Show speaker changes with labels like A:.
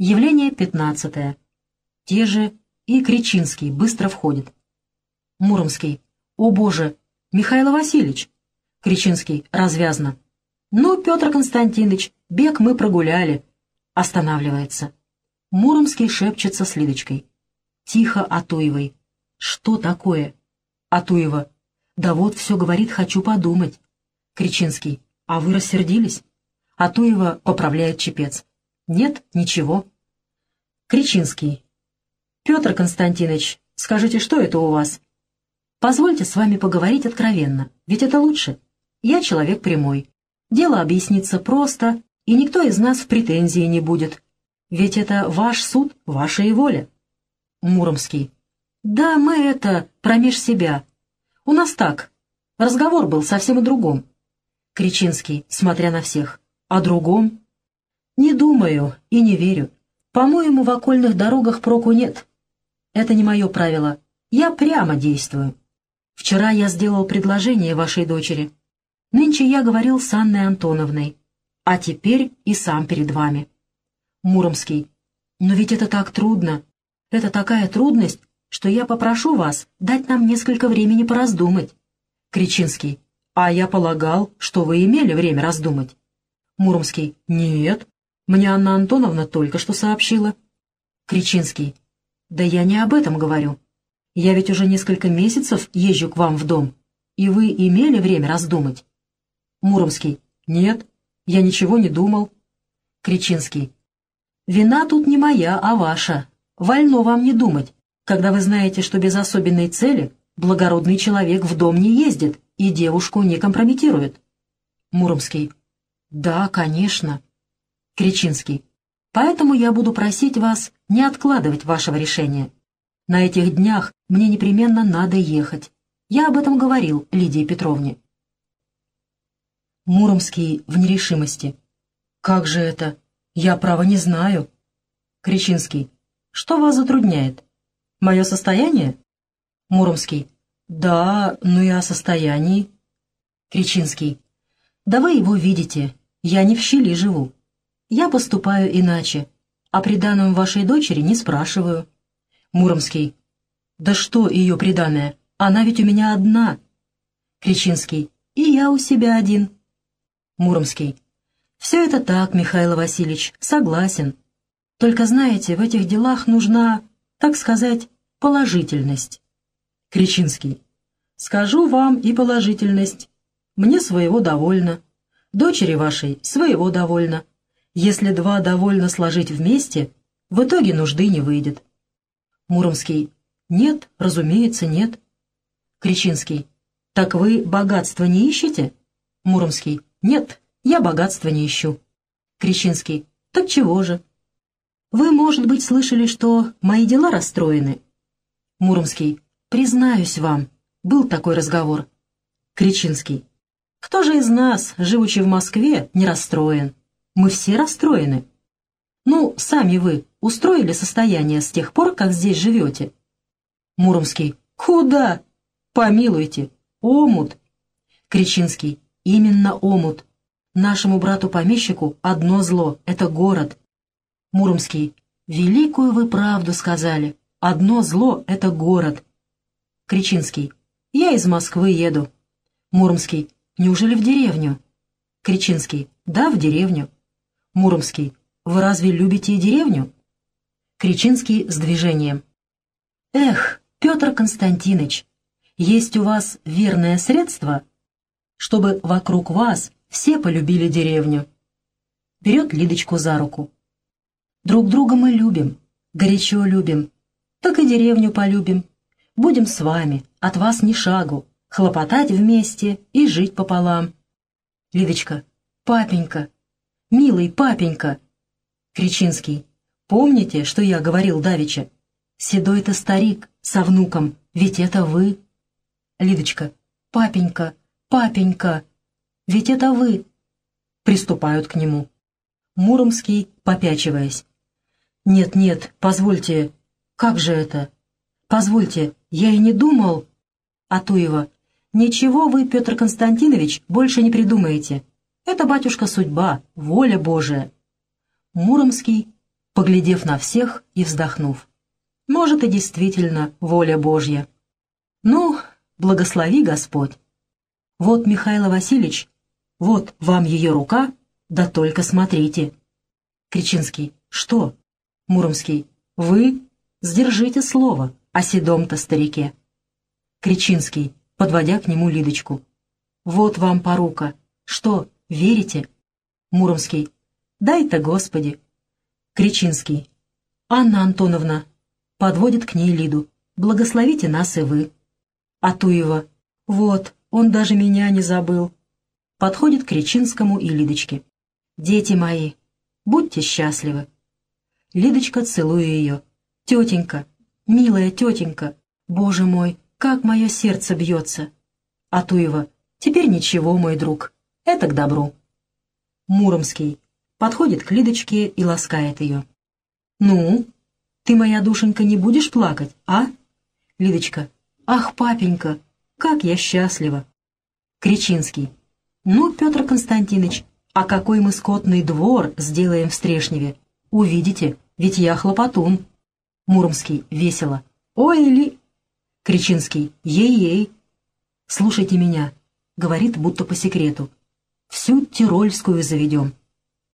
A: Явление пятнадцатое. Те же и Кричинский быстро входит. Муромский. «О, Боже! Михаил Васильевич!» Кричинский. Развязно. «Ну, Петр Константинович, бег мы прогуляли». Останавливается. Муромский шепчется с Лидочкой. Тихо Атуевой. «Что такое?» Атуева. «Да вот все говорит, хочу подумать». Кричинский. «А вы рассердились?» Атуева поправляет чепец. «Нет, ничего». Кричинский. «Петр Константинович, скажите, что это у вас?» «Позвольте с вами поговорить откровенно, ведь это лучше. Я человек прямой. Дело объяснится просто, и никто из нас в претензии не будет. Ведь это ваш суд, ваша и воля». Муромский. «Да, мы это, промеж себя. У нас так. Разговор был совсем о другом». Кричинский, смотря на всех. «О другом?» «Не думаю и не верю. По-моему, в окольных дорогах проку нет. Это не мое правило. Я прямо действую. Вчера я сделал предложение вашей дочери. Нынче я говорил с Анной Антоновной. А теперь и сам перед вами. Муромский. Но ведь это так трудно. Это такая трудность, что я попрошу вас дать нам несколько времени пораздумать. Кричинский. А я полагал, что вы имели время раздумать. Муромский. Нет. Мне Анна Антоновна только что сообщила. Кричинский. Да я не об этом говорю. Я ведь уже несколько месяцев езжу к вам в дом, и вы имели время раздумать. Муромский. Нет, я ничего не думал. Кричинский. Вина тут не моя, а ваша. Вольно вам не думать, когда вы знаете, что без особенной цели благородный человек в дом не ездит и девушку не компрометирует. Муромский. Да, конечно. Кричинский. Поэтому я буду просить вас не откладывать вашего решения. На этих днях мне непременно надо ехать. Я об этом говорил Лидии Петровне. Муромский в нерешимости. «Как же это? Я, право, не знаю». Кричинский. «Что вас затрудняет? Мое состояние?» Муромский. «Да, ну и о состоянии». Кричинский. «Да вы его видите. Я не в щели живу. Я поступаю иначе. О приданом вашей дочери не спрашиваю. Муромский. Да что ее приданое? Она ведь у меня одна. Кричинский. И я у себя один. Муромский. Все это так, Михаил Васильевич, согласен. Только знаете, в этих делах нужна, так сказать, положительность. Кричинский. Скажу вам и положительность. Мне своего довольно. Дочери вашей своего довольно. Если два довольно сложить вместе, в итоге нужды не выйдет. Муромский. Нет, разумеется, нет. Кричинский. Так вы богатства не ищете? Муромский. Нет, я богатства не ищу. Кричинский. Так чего же? Вы, может быть, слышали, что мои дела расстроены? Муромский. Признаюсь вам, был такой разговор. Кричинский. Кто же из нас, живучи в Москве, не расстроен? Мы все расстроены. Ну, сами вы устроили состояние с тех пор, как здесь живете? Муромский. Куда? Помилуйте. Омут. Кричинский. Именно омут. Нашему брату-помещику одно зло — это город. Муромский. Великую вы правду сказали. Одно зло — это город. Кричинский. Я из Москвы еду. Муромский. Неужели в деревню? Кричинский. Да, в деревню. Муромский. «Вы разве любите деревню?» Кричинский с движением. «Эх, Петр Константинович, есть у вас верное средство, чтобы вокруг вас все полюбили деревню?» Берет Лидочку за руку. «Друг друга мы любим, горячо любим, так и деревню полюбим. Будем с вами, от вас ни шагу, хлопотать вместе и жить пополам». Лидочка, папенька, «Милый папенька!» Кричинский. «Помните, что я говорил давеча? Седой-то старик со внуком, ведь это вы!» Лидочка. «Папенька, папенька, ведь это вы!» Приступают к нему. Муромский, попячиваясь. «Нет, нет, позвольте, как же это? Позвольте, я и не думал...» Атуева. «Ничего вы, Петр Константинович, больше не придумаете. Это, батюшка, судьба, воля Божия. Муромский поглядев на всех и вздохнув. Может, и действительно воля Божья. Ну, благослови Господь. Вот, Михаил Васильевич, вот вам ее рука, да только смотрите. Кричинский. Что? Муромский. Вы сдержите слово о седом-то старике. Кричинский, подводя к нему Лидочку. Вот вам порука. Что, верите? Муромский. Дай-то, Господи. Кричинский. Анна Антоновна. Подводит к ней Лиду. Благословите нас и вы. Атуева. Вот, он даже меня не забыл. Подходит к Кричинскому и Лидочке. Дети мои, будьте счастливы. Лидочка, целуя ее. Тетенька, милая тетенька, боже мой, как мое сердце бьется. Атуева. Теперь ничего, мой друг. Это к добру. Муромский. Подходит к Лидочке и ласкает ее. «Ну, ты, моя душенька, не будешь плакать, а?» Лидочка. «Ах, папенька, как я счастлива!» Кричинский. «Ну, Петр Константинович, а какой мы скотный двор сделаем в Стрешневе? Увидите, ведь я хлопотун». Муромский. Весело. «Ой, Ли...» Кричинский. «Ей-ей!» «Слушайте меня», — говорит будто по секрету. «Всю Тирольскую заведем.